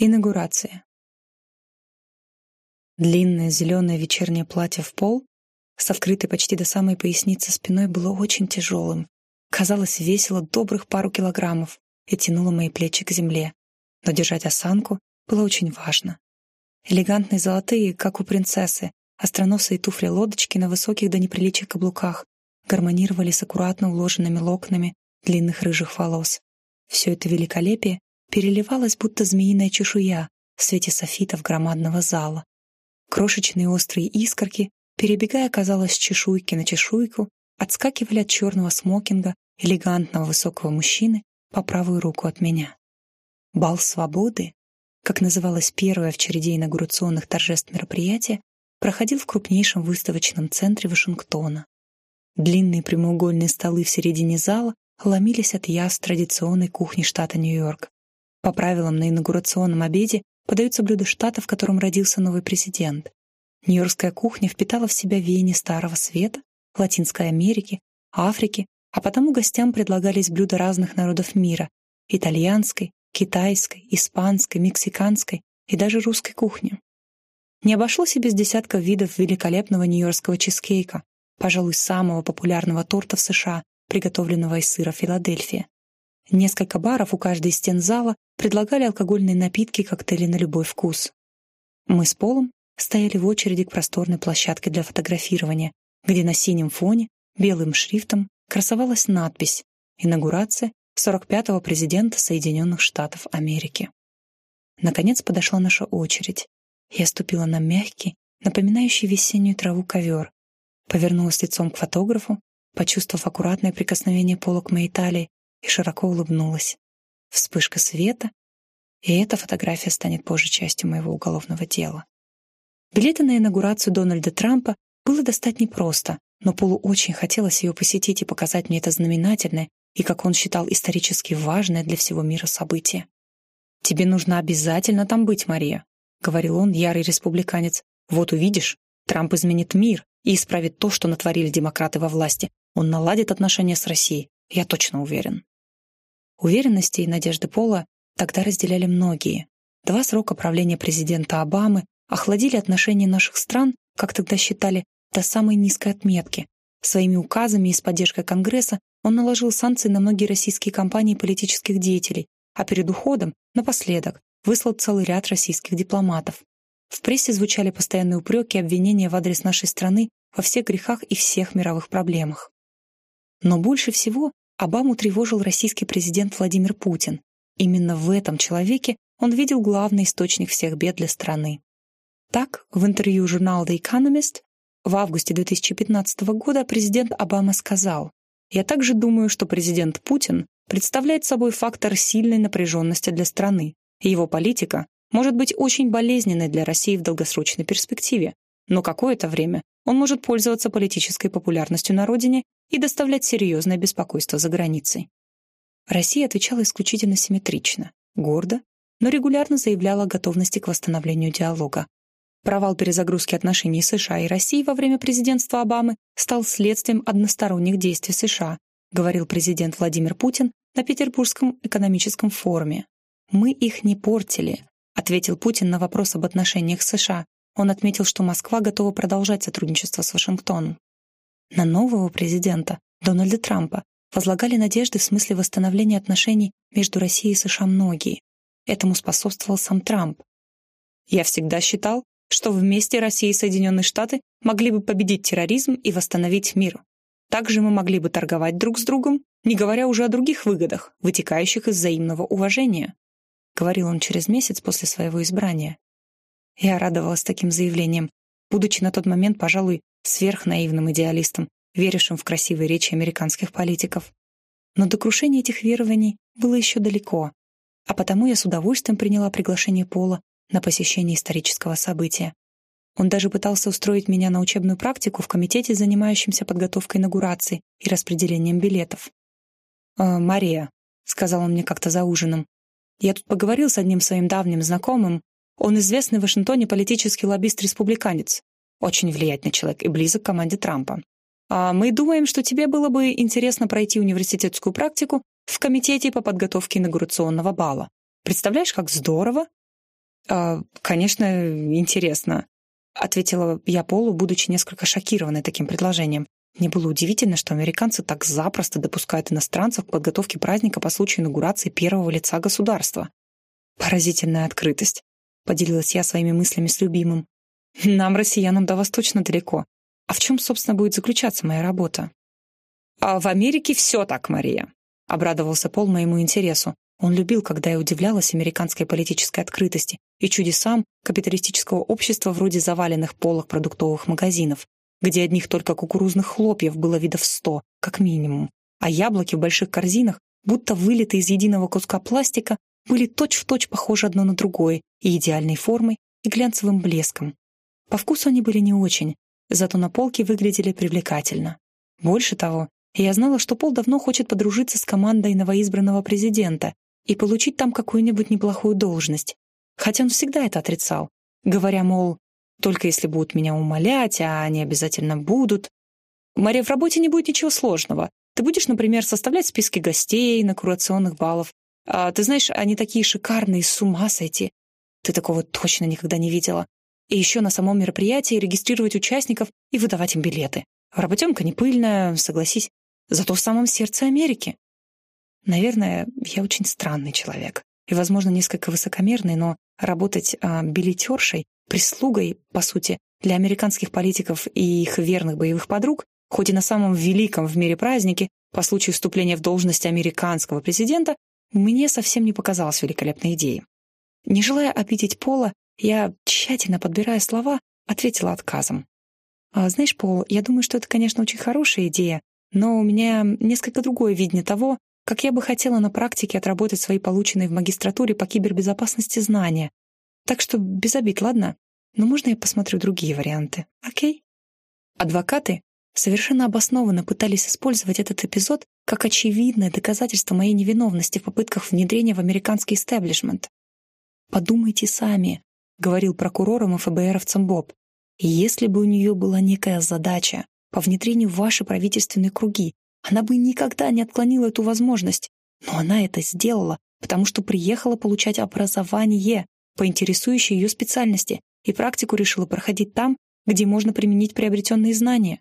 Инаугурация. Длинное зеленое вечернее платье в пол с открытой почти до самой поясницы спиной было очень тяжелым. Казалось, весило добрых пару килограммов и тянуло мои плечи к земле. Но держать осанку было очень важно. Элегантные золотые, как у принцессы, остроносые туфли-лодочки на высоких до неприличия каблуках гармонировали с аккуратно уложенными локонами длинных рыжих волос. Все это великолепие переливалась будто змеиная чешуя в свете софитов громадного зала. Крошечные острые искорки, перебегая, казалось, с чешуйки на чешуйку, отскакивали от черного смокинга элегантного высокого мужчины по правую руку от меня. Бал свободы, как называлось первое в череде инаугурационных торжеств мероприятия, проходил в крупнейшем выставочном центре Вашингтона. Длинные прямоугольные столы в середине зала ломились от яств традиционной кухни штата Нью-Йорк. По правилам, на инаугурационном обеде подаются блюда штата, в котором родился новый президент. Нью-Йоркская кухня впитала в себя веяния Старого Света, Латинской Америки, Африки, а потому гостям предлагались блюда разных народов мира – итальянской, китайской, испанской, мексиканской и даже русской кухни. Не обошлось и без десятков видов великолепного нью-йоркского чизкейка, пожалуй, самого популярного торта в США, приготовленного из сыра Филадельфия. Несколько баров у каждой из стен зала предлагали алкогольные напитки и коктейли на любой вкус. Мы с Полом стояли в очереди к просторной площадке для фотографирования, где на синем фоне белым шрифтом красовалась надпись «Инаугурация 45-го президента Соединенных Штатов Америки». Наконец подошла наша очередь. Я ступила на мягкий, напоминающий весеннюю траву ковер, повернулась лицом к фотографу, почувствовав аккуратное прикосновение пола к моей талии, и широко улыбнулась. Вспышка света, и эта фотография станет позже частью моего уголовного дела. Билеты на инаугурацию Дональда Трампа было достать непросто, но Полу очень хотелось ее посетить и показать мне это знаменательное и, как он считал, исторически важное для всего мира событие. «Тебе нужно обязательно там быть, Мария», — говорил он, ярый республиканец. «Вот увидишь, Трамп изменит мир и исправит то, что натворили демократы во власти. Он наладит отношения с Россией, я точно уверен». Уверенности и надежды Пола тогда разделяли многие. Два срока правления президента Обамы охладили отношения наших стран, как тогда считали, до самой низкой отметки. Своими указами и с поддержкой Конгресса он наложил санкции на многие российские компании и политических деятелей, а перед уходом, напоследок, выслал целый ряд российских дипломатов. В прессе звучали постоянные упреки и обвинения в адрес нашей страны во всех грехах и всех мировых проблемах. Но больше всего Обаму тревожил российский президент Владимир Путин. Именно в этом человеке он видел главный источник всех бед для страны. Так, в интервью журнала The Economist в августе 2015 года президент Обама сказал, «Я также думаю, что президент Путин представляет собой фактор сильной напряженности для страны, его политика может быть очень болезненной для России в долгосрочной перспективе, но какое-то время он может пользоваться политической популярностью на родине и доставлять серьезное беспокойство за границей. Россия отвечала исключительно симметрично, гордо, но регулярно заявляла о готовности к восстановлению диалога. Провал перезагрузки отношений США и России во время президентства Обамы стал следствием односторонних действий США, говорил президент Владимир Путин на Петербургском экономическом форуме. «Мы их не портили», ответил Путин на вопрос об отношениях с США. Он отметил, что Москва готова продолжать сотрудничество с Вашингтоном. На нового президента, Дональда Трампа, возлагали надежды в смысле восстановления отношений между Россией и США многие. Этому способствовал сам Трамп. «Я всегда считал, что вместе Россия и Соединенные Штаты могли бы победить терроризм и восстановить мир. Также мы могли бы торговать друг с другом, не говоря уже о других выгодах, вытекающих из взаимного уважения», говорил он через месяц после своего избрания. Я радовалась таким заявлением, будучи на тот момент, пожалуй, сверхнаивным идеалистом, верившим в красивые речи американских политиков. Но до крушения этих верований было еще далеко, а потому я с удовольствием приняла приглашение Пола на посещение исторического события. Он даже пытался устроить меня на учебную практику в комитете, занимающемся подготовкой инаугурации и распределением билетов. «Э, «Мария», — сказал он мне как-то за ужином, — «я тут поговорил с одним своим давним знакомым. Он известный в Вашингтоне политический лоббист-республиканец. Очень влиятельный человек и близок к команде Трампа. А мы думаем, что тебе было бы интересно пройти университетскую практику в комитете по подготовке инаугурационного бала. Представляешь, как здорово? А, «Конечно, интересно», — ответила я Полу, будучи несколько шокированной таким предложением. Мне было удивительно, что американцы так запросто допускают иностранцев к подготовке праздника по случаю инаугурации первого лица государства. Поразительная открытость. Поделилась я своими мыслями с любимым. Нам, россиянам, до вас точно далеко. А в чем, собственно, будет заключаться моя работа? А в Америке все так, Мария. Обрадовался Пол моему интересу. Он любил, когда я удивлялась американской политической открытости и чудесам капиталистического общества вроде заваленных полок продуктовых магазинов, где одних только кукурузных хлопьев было видов сто, как минимум, а яблоки в больших корзинах, будто вылиты из единого куска пластика, были точь-в-точь точь похожи одно на другое и идеальной формой, и глянцевым блеском. По вкусу они были не очень, зато на полке выглядели привлекательно. Больше того, я знала, что Пол давно хочет подружиться с командой новоизбранного президента и получить там какую-нибудь неплохую должность. Хотя он всегда это отрицал, говоря, мол, только если будут меня умолять, а они обязательно будут. Мария, в работе не будет ничего сложного. Ты будешь, например, составлять списки гостей на курационных баллов. А, ты знаешь, они такие шикарные, с ума сойти. Ты такого точно никогда не видела. И еще на самом мероприятии регистрировать участников и выдавать им билеты. Работенка не пыльная, согласись. Зато в самом сердце Америки. Наверное, я очень странный человек. И, возможно, несколько высокомерный, но работать а, билетершей, прислугой, по сути, для американских политиков и их верных боевых подруг, хоть и на самом великом в мире празднике, по случаю вступления в должность американского президента, мне совсем не показалось великолепной идеей. Не желая обидеть Пола, я, тщательно подбирая слова, ответила отказом. А, «Знаешь, Пол, я думаю, что это, конечно, очень хорошая идея, но у меня несколько другое видение того, как я бы хотела на практике отработать свои полученные в магистратуре по кибербезопасности знания. Так что без обид, ладно? Но можно я посмотрю другие варианты, окей? Адвокаты совершенно обоснованно пытались использовать этот эпизод как очевидное доказательство моей невиновности в попытках внедрения в американский истеблишмент. «Подумайте сами», — говорил прокурором и ФБРовцам Боб. «Если бы у нее была некая задача по внедрению в ваши правительственные круги, она бы никогда не отклонила эту возможность. Но она это сделала, потому что приехала получать образование по интересующей ее специальности и практику решила проходить там, где можно применить приобретенные знания.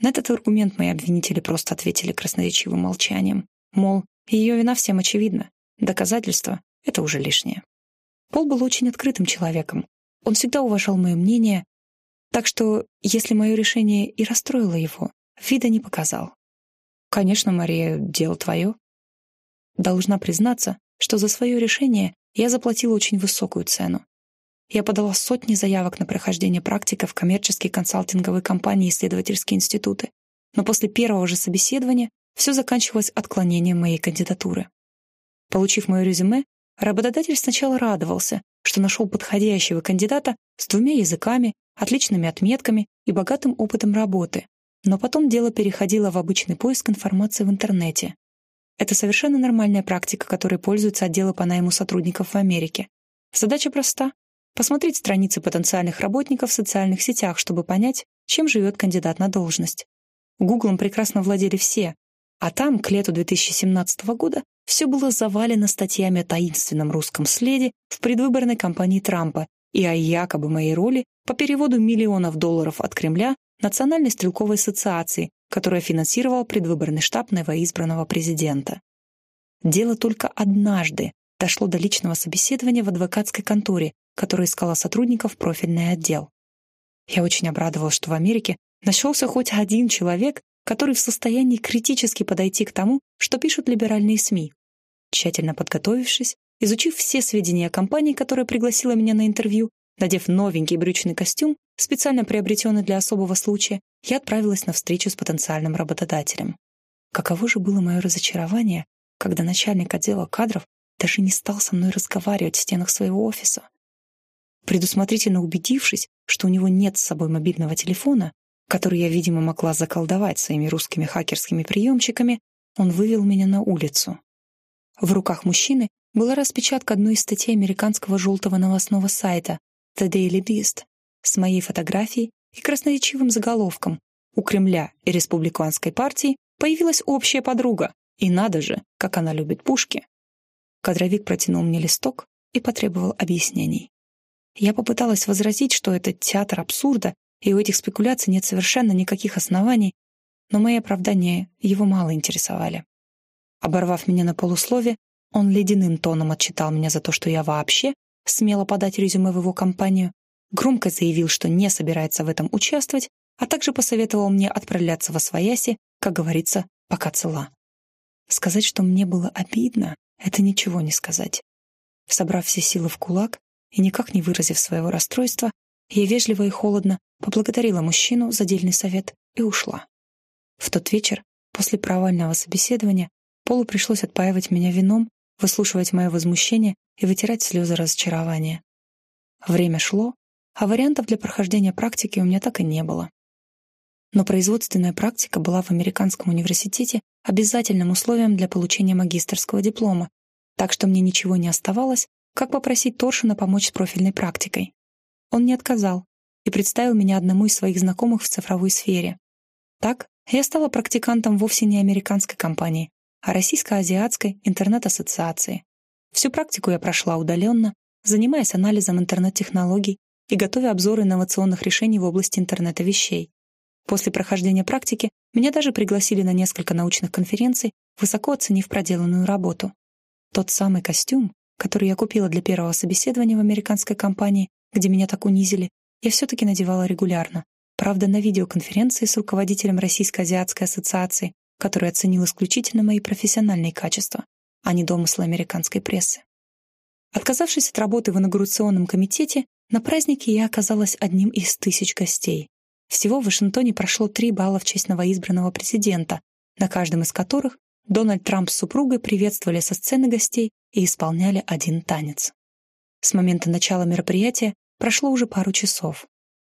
На этот аргумент мои обвинители просто ответили красноречивым молчанием. Мол, ее вина всем очевидна. Доказательства — это уже лишнее. Пол был очень открытым человеком. Он всегда уважал мое мнение, так что, если мое решение и расстроило его, вида не показал. «Конечно, Мария, дело твое». Должна признаться, что за свое решение я заплатила очень высокую цену. Я подала сотни заявок на прохождение практика в коммерческие консалтинговые компании и исследовательские институты. Но после первого же собеседования все заканчивалось отклонением моей кандидатуры. Получив мое резюме, работодатель сначала радовался, что нашел подходящего кандидата с двумя языками, отличными отметками и богатым опытом работы, но потом дело переходило в обычный поиск информации в интернете. Это совершенно нормальная практика, которой пользуются отделы по найму сотрудников в Америке. Задача проста — посмотреть страницы потенциальных работников в социальных сетях, чтобы понять, чем живет кандидат на должность. Гуглом прекрасно владели все, а там, к лету 2017 года, все было завалено статьями о таинственном русском следе в предвыборной кампании Трампа и о якобы моей роли по переводу миллионов долларов от Кремля Национальной стрелковой ассоциации, которая финансировала предвыборный штаб новоизбранного президента. Дело только однажды дошло до личного собеседования в адвокатской конторе, которая искала сотрудников в профильный отдел. Я очень обрадовалась, что в Америке нашелся хоть один человек, который в состоянии критически подойти к тому, что пишут либеральные СМИ. Тщательно подготовившись, изучив все сведения о компании, которая пригласила меня на интервью, Надев новенький брючный костюм, специально приобретенный для особого случая, я отправилась на встречу с потенциальным работодателем. Каково же было мое разочарование, когда начальник отдела кадров даже не стал со мной разговаривать в стенах своего офиса. Предусмотрительно убедившись, что у него нет с собой мобильного телефона, который я, видимо, могла заколдовать своими русскими хакерскими приемчиками, он вывел меня на улицу. В руках мужчины была распечатка одной из статей американского желтого новостного сайта, The Daily Beast с моей фотографией и красноречивым заголовком «У Кремля и республиканской партии появилась общая подруга, и надо же, как она любит пушки». Кадровик протянул мне листок и потребовал объяснений. Я попыталась возразить, что это театр абсурда, и у этих спекуляций нет совершенно никаких оснований, но мои оправдания его мало интересовали. Оборвав меня на полуслове, он ледяным тоном отчитал меня за то, что я вообще смело подать резюме в его компанию, громко заявил, что не собирается в этом участвовать, а также посоветовал мне отправляться во свояси, как говорится, пока цела. Сказать, что мне было обидно, это ничего не сказать. Собрав все силы в кулак и никак не выразив своего расстройства, я вежливо и холодно поблагодарила мужчину за дельный совет и ушла. В тот вечер, после провального собеседования, Полу пришлось отпаивать меня вином, выслушивать мое возмущение и вытирать слезы разочарования. Время шло, а вариантов для прохождения практики у меня так и не было. Но производственная практика была в американском университете обязательным условием для получения магистрского диплома, так что мне ничего не оставалось, как попросить Торшина помочь с профильной практикой. Он не отказал и представил меня одному из своих знакомых в цифровой сфере. Так я стала практикантом вовсе не американской компании, а российско-азиатской интернет-ассоциации. Всю практику я прошла удаленно, занимаясь анализом интернет-технологий и готовя обзоры инновационных решений в области интернета вещей. После прохождения практики меня даже пригласили на несколько научных конференций, высоко оценив проделанную работу. Тот самый костюм, который я купила для первого собеседования в американской компании, где меня так унизили, я все-таки надевала регулярно. Правда, на видеоконференции с руководителем Российско-Азиатской ассоциации, который оценил исключительно мои профессиональные качества, а не домыслы американской прессы. Отказавшись от работы в инаугурационном комитете, на празднике я оказалась одним из тысяч гостей. Всего в Вашингтоне прошло три балла в честь новоизбранного президента, на каждом из которых Дональд Трамп с супругой приветствовали со сцены гостей и исполняли один танец. С момента начала мероприятия прошло уже пару часов.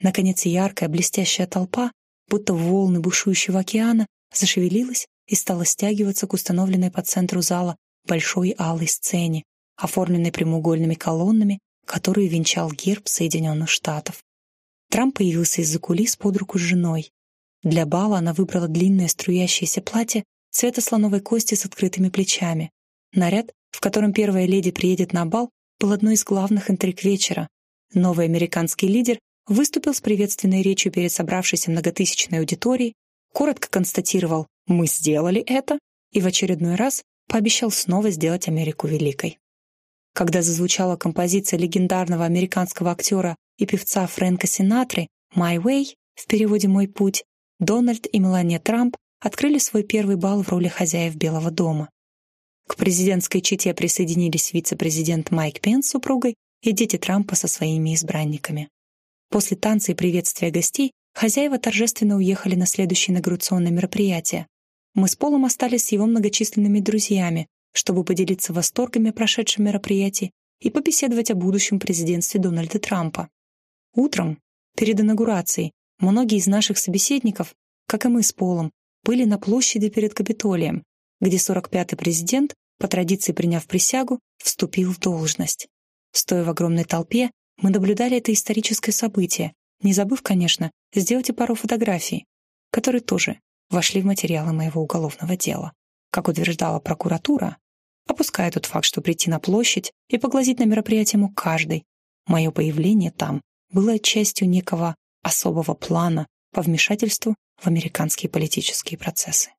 Наконец яркая блестящая толпа, будто волны бушующего океана, зашевелилась и стала стягиваться к установленной по центру зала большой алой сцене, оформленной прямоугольными колоннами, которые венчал герб Соединенных Штатов. Трамп появился из-за кулис под руку с женой. Для бала она выбрала длинное струящееся платье цвета слоновой кости с открытыми плечами. Наряд, в котором первая леди приедет на бал, был одной из главных интриг вечера. Новый американский лидер выступил с приветственной речью перед собравшейся многотысячной аудиторией, коротко констатировал «Мы сделали это» и в очередной раз пообещал снова сделать Америку великой. Когда зазвучала композиция легендарного американского актера и певца Фрэнка Синатры «My Way» в переводе «Мой путь», Дональд и Мелания Трамп открыли свой первый бал в роли хозяев Белого дома. К президентской чете присоединились вице-президент Майк Пенс с супругой и дети Трампа со своими избранниками. После танца и приветствия гостей хозяева торжественно уехали на следующее инаугурационное мероприятие. Мы с Полом остались с его многочисленными друзьями, чтобы поделиться восторгами о прошедшем мероприятии и побеседовать о будущем президентстве Дональда Трампа. Утром, перед инаугурацией, многие из наших собеседников, как и мы с Полом, были на площади перед Капитолием, где 45-й президент, по традиции приняв присягу, вступил в должность. Стоя в огромной толпе, мы наблюдали это историческое событие, не забыв, конечно, сделать и пару фотографий, которые тоже вошли в материалы моего уголовного дела. Как утверждала прокуратура, опуская тот факт, что прийти на площадь и поглазеть на мероприятие мог каждый, мое появление там было частью некого особого плана по вмешательству в американские политические процессы.